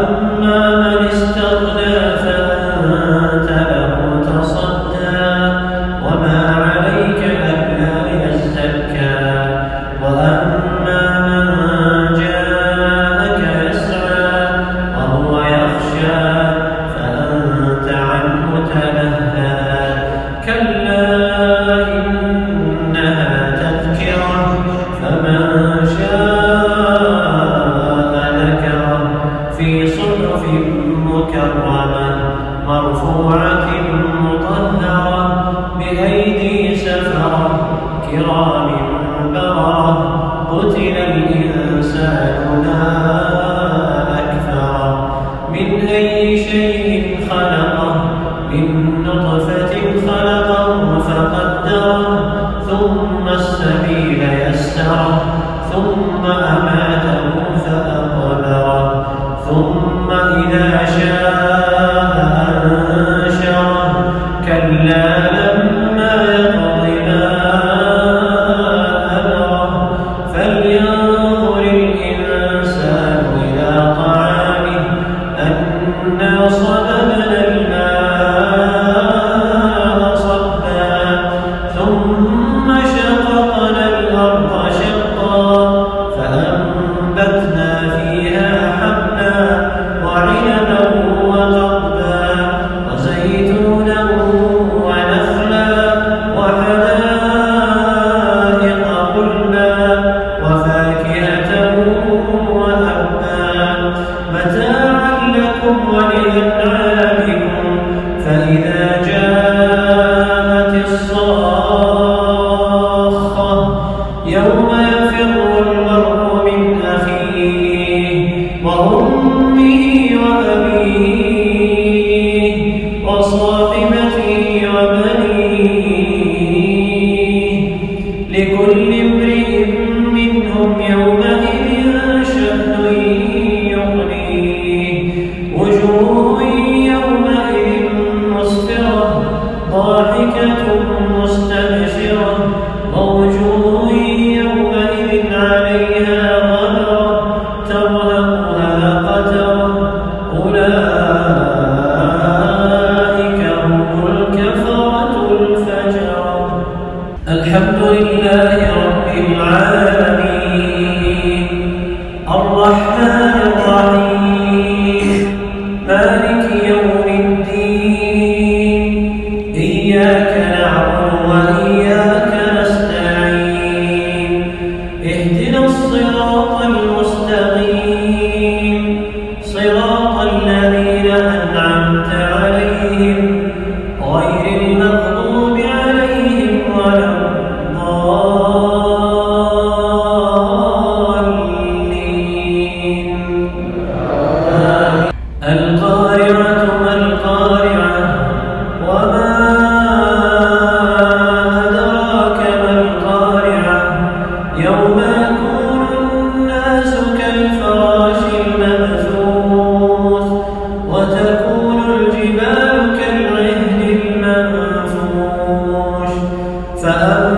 Amen. سفرا كرام بررا قتل الإنسان ما من أي شيء خلقه؟ من نطفة خلقه فقدره. ثم السبيل يسره ثم أماته فأقبره. ثم إذا شاء أنشره. كلا Bendito ملائكة مستبشرة ووجوه إياك نعبد فأما